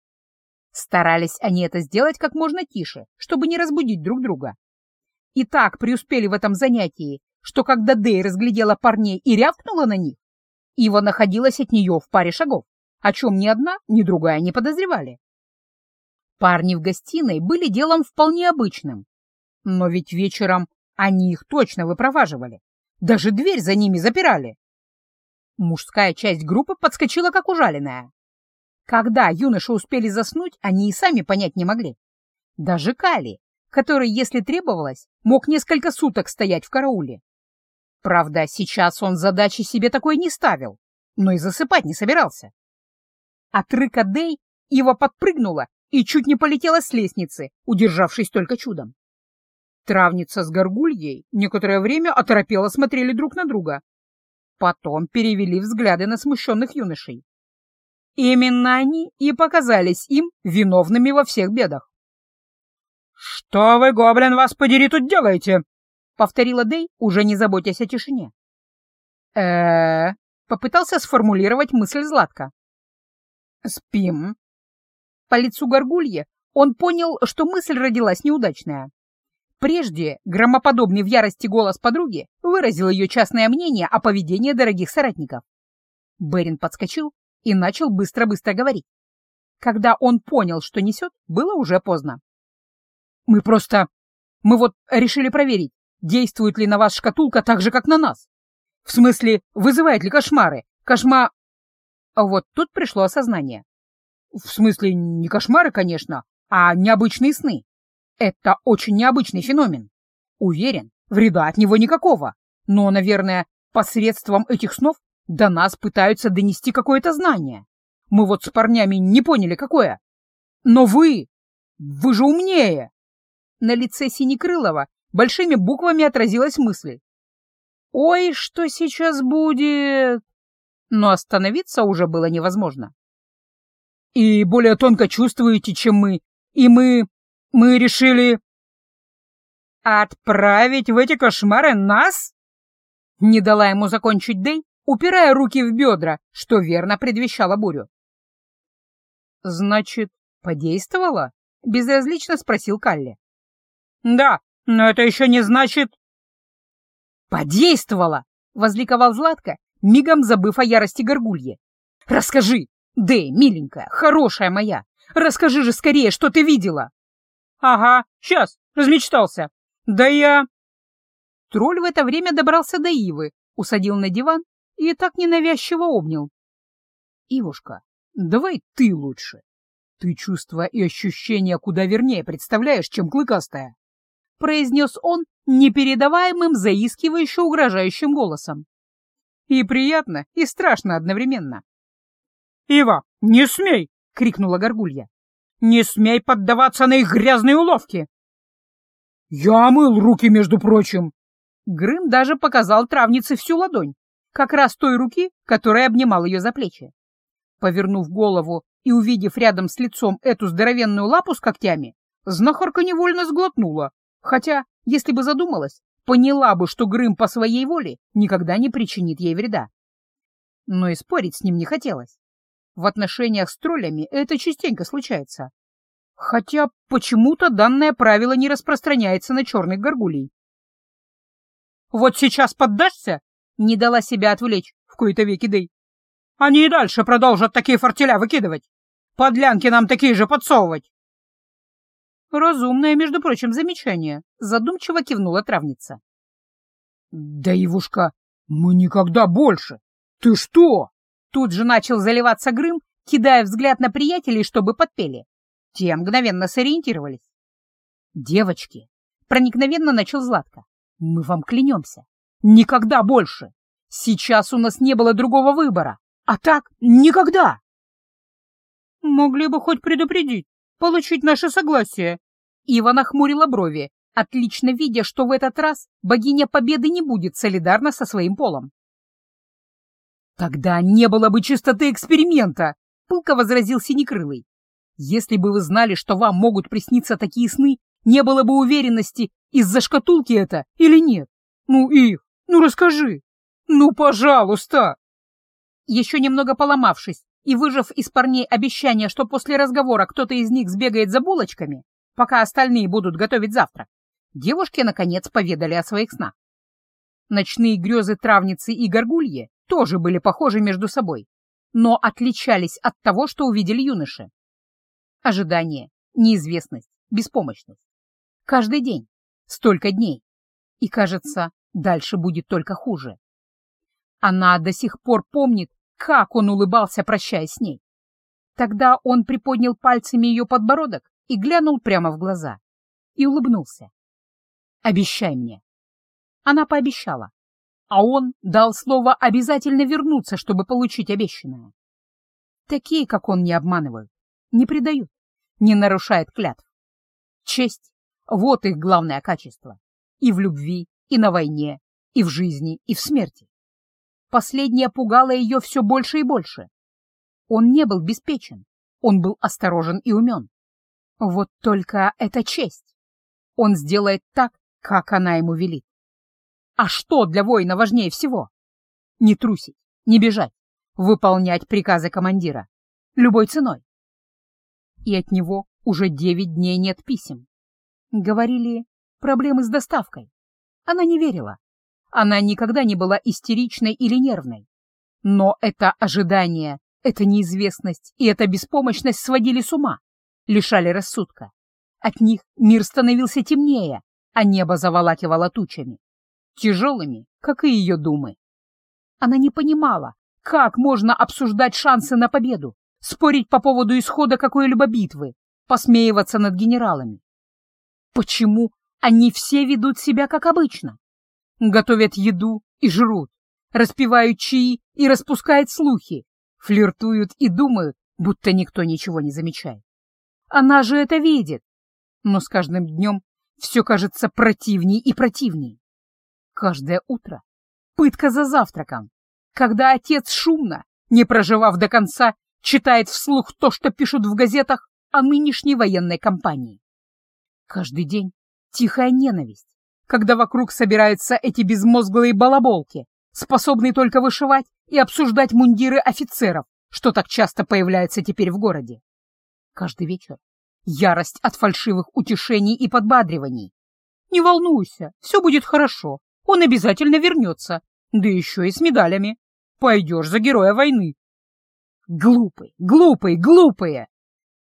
Старались они это сделать как можно тише, чтобы не разбудить друг друга. И так преуспели в этом занятии, что когда Дэй разглядела парней и рявкнула на них, Ива находилась от нее в паре шагов, о чем ни одна, ни другая не подозревали. Парни в гостиной были делом вполне обычным, но ведь вечером они их точно выпроваживали, даже дверь за ними запирали. Мужская часть группы подскочила как ужаленная. Когда юноши успели заснуть, они и сами понять не могли. Даже Кали, который, если требовалось, мог несколько суток стоять в карауле. Правда, сейчас он задачи себе такой не ставил, но и засыпать не собирался. От рыка Дэй Ива подпрыгнула и чуть не полетела с лестницы, удержавшись только чудом. Травница с горгульей некоторое время оторопело смотрели друг на друга, Потом перевели взгляды на смущенных юношей. Именно они и показались им виновными во всех бедах. «Что вы, гоблин, вас подери, тут делаете?» — повторила Дэй, уже не заботясь о тишине. э попытался сформулировать мысль Златка. «Спим». По лицу горгульи он понял, что мысль родилась неудачная. Прежде громоподобный в ярости голос подруги выразил ее частное мнение о поведении дорогих соратников. Берин подскочил и начал быстро-быстро говорить. Когда он понял, что несет, было уже поздно. «Мы просто... Мы вот решили проверить, действует ли на вас шкатулка так же, как на нас. В смысле, вызывает ли кошмары? Кошма...» А вот тут пришло осознание. В смысле, не кошмары, конечно, а необычные сны. Это очень необычный феномен. Уверен, вреда от него никакого. Но, наверное, посредством этих снов до нас пытаются донести какое-то знание. Мы вот с парнями не поняли, какое. Но вы... Вы же умнее!» На лице Синекрылова большими буквами отразилась мысль. «Ой, что сейчас будет?» Но остановиться уже было невозможно. «И более тонко чувствуете, чем мы, и мы мы решили... Отправить в эти кошмары нас? Не дала ему закончить Дэй, упирая руки в бедра, что верно предвещало бурю. Значит, подействовало? Безразлично спросил Калли. Да, но это еще не значит... Подействовало! Возликовал Златко, мигом забыв о ярости горгульи. Расскажи, Дэй, миленькая, хорошая моя, расскажи же скорее, что ты видела. «Ага, сейчас, размечтался. Да я...» Тролль в это время добрался до Ивы, усадил на диван и так ненавязчиво обнял. «Ивушка, давай ты лучше. Ты чувства и ощущения куда вернее представляешь, чем клыкастая», — произнес он непередаваемым, заискивающе угрожающим голосом. И приятно, и страшно одновременно. «Ива, не смей!» — крикнула Горгулья. Не смей поддаваться на их грязные уловки!» «Я мыл руки, между прочим!» Грым даже показал травнице всю ладонь, как раз той руки, которая обнимал ее за плечи. Повернув голову и увидев рядом с лицом эту здоровенную лапу с когтями, знахарка невольно сглотнула, хотя, если бы задумалась, поняла бы, что Грым по своей воле никогда не причинит ей вреда. Но и спорить с ним не хотелось. В отношениях с троллями это частенько случается. Хотя почему-то данное правило не распространяется на черных горгулей. «Вот сейчас поддашься?» — не дала себя отвлечь в кои-то веки Дэй. «Они и дальше продолжат такие фортеля выкидывать. Подлянки нам такие же подсовывать». Разумное, между прочим, замечание, задумчиво кивнула травница. Да, Ивушка, мы никогда больше. Ты что? Тут же начал заливаться Грым, кидая взгляд на приятелей, чтобы подпели. Те мгновенно сориентировались. Девочки, проникновенно начал Златко. Мы вам клянемся. Никогда больше. Сейчас у нас не было другого выбора. А так никогда. Могли бы хоть предупредить, получить наше согласие, Ива нахмурила брови, отлично видя, что в этот раз богиня Победы не будет солидарна со своим полом. «Тогда не было бы чистоты эксперимента!» — пылко возразил Синекрылый. «Если бы вы знали, что вам могут присниться такие сны, не было бы уверенности, из-за шкатулки это или нет. Ну, Ив, ну расскажи! Ну, пожалуйста!» Еще немного поломавшись и выжав из парней обещание, что после разговора кто-то из них сбегает за булочками, пока остальные будут готовить завтрак, девушки, наконец, поведали о своих снах. Ночные грезы травницы и горгульи тоже были похожи между собой, но отличались от того, что увидели юноши. Ожидание, неизвестность, беспомощность. Каждый день, столько дней. И, кажется, дальше будет только хуже. Она до сих пор помнит, как он улыбался, прощаясь с ней. Тогда он приподнял пальцами ее подбородок и глянул прямо в глаза. И улыбнулся. «Обещай мне». Она пообещала, а он дал слово обязательно вернуться, чтобы получить обещанное. Такие, как он, не обманывают, не предают, не нарушают клятв. Честь — вот их главное качество. И в любви, и на войне, и в жизни, и в смерти. Последнее пугало ее все больше и больше. Он не был беспечен, он был осторожен и умен. Вот только это честь. Он сделает так, как она ему велит. А что для воина важнее всего? Не трусить, не бежать, выполнять приказы командира. Любой ценой. И от него уже девять дней нет писем. Говорили, проблемы с доставкой. Она не верила. Она никогда не была истеричной или нервной. Но это ожидание, эта неизвестность и эта беспомощность сводили с ума лишали рассудка. От них мир становился темнее, а небо заволакивало тучами, тяжелыми, как и ее думы. Она не понимала, как можно обсуждать шансы на победу, спорить по поводу исхода какой-либо битвы, посмеиваться над генералами. Почему они все ведут себя как обычно? Готовят еду и жрут, распивают чаи и распускают слухи, флиртуют и думают, будто никто ничего не замечает. Она же это видит. Но с каждым днем все кажется противней и противней. Каждое утро пытка за завтраком, когда отец шумно, не проживав до конца, читает вслух то, что пишут в газетах о нынешней военной кампании. Каждый день тихая ненависть, когда вокруг собираются эти безмозглые балаболки, способные только вышивать и обсуждать мундиры офицеров, что так часто появляются теперь в городе каждый вечер. Ярость от фальшивых утешений и подбадриваний. Не волнуйся, все будет хорошо, он обязательно вернется, да еще и с медалями. Пойдешь за героя войны. Глупый, глупый, глупые.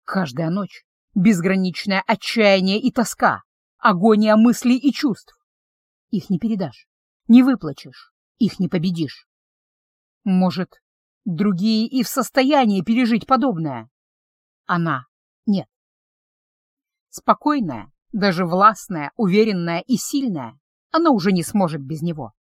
Каждая ночь безграничное отчаяние и тоска, агония мыслей и чувств. Их не передашь, не выплачешь, их не победишь. Может, другие и в состоянии пережить подобное. Она нет. Спокойная, даже властная, уверенная и сильная, она уже не сможет без него.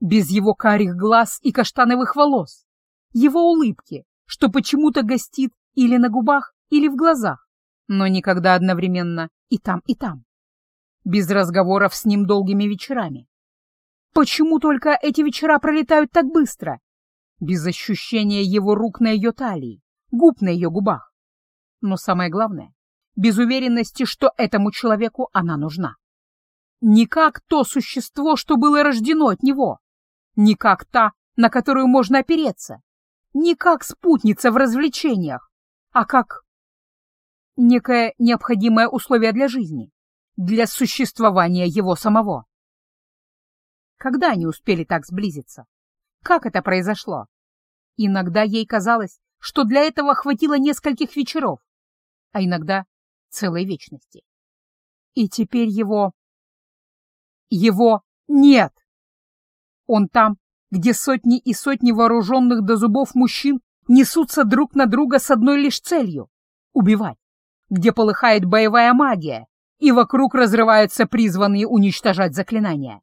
Без его карих глаз и каштановых волос, его улыбки, что почему-то гостит или на губах, или в глазах, но никогда одновременно и там, и там. Без разговоров с ним долгими вечерами. Почему только эти вечера пролетают так быстро? Без ощущения его рук на ее талии, губ на ее губах. Но самое главное, без уверенности, что этому человеку она нужна. Не как то существо, что было рождено от него, не как та, на которую можно опереться, не как спутница в развлечениях, а как некое необходимое условие для жизни, для существования его самого. Когда они успели так сблизиться? Как это произошло? Иногда ей казалось, что для этого хватило нескольких вечеров, а иногда целой вечности. И теперь его... Его нет! Он там, где сотни и сотни вооруженных до зубов мужчин несутся друг на друга с одной лишь целью — убивать, где полыхает боевая магия, и вокруг разрываются призванные уничтожать заклинания,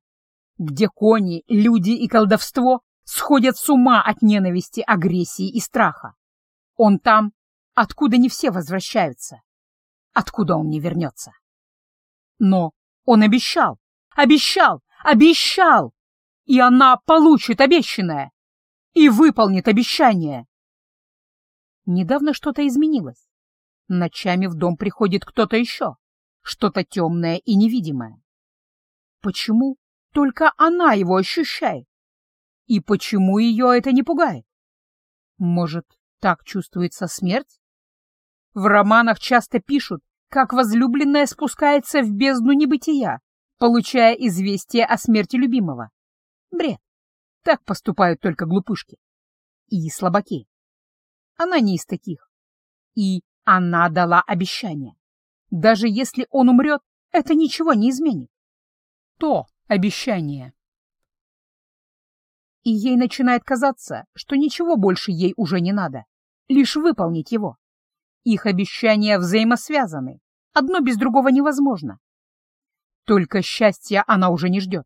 где кони, люди и колдовство сходят с ума от ненависти, агрессии и страха. Он там, откуда не все возвращаются, откуда он не вернется. Но он обещал, обещал, обещал, и она получит обещанное и выполнит обещание. Недавно что-то изменилось. Ночами в дом приходит кто-то еще, что-то темное и невидимое. Почему только она его ощущает? И почему ее это не пугает? Может, так чувствуется смерть? В романах часто пишут, как возлюбленная спускается в бездну небытия, получая известие о смерти любимого. Бред. Так поступают только глупышки. И слабаки. Она не из таких. И она дала обещание. Даже если он умрет, это ничего не изменит. То обещание. И ей начинает казаться, что ничего больше ей уже не надо, лишь выполнить его. Их обещания взаимосвязаны, одно без другого невозможно. Только счастья она уже не ждет.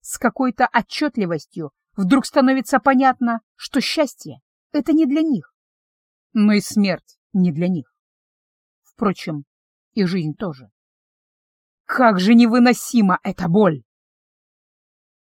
С какой-то отчетливостью вдруг становится понятно, что счастье — это не для них, но и смерть не для них. Впрочем, и жизнь тоже. Как же невыносима эта боль!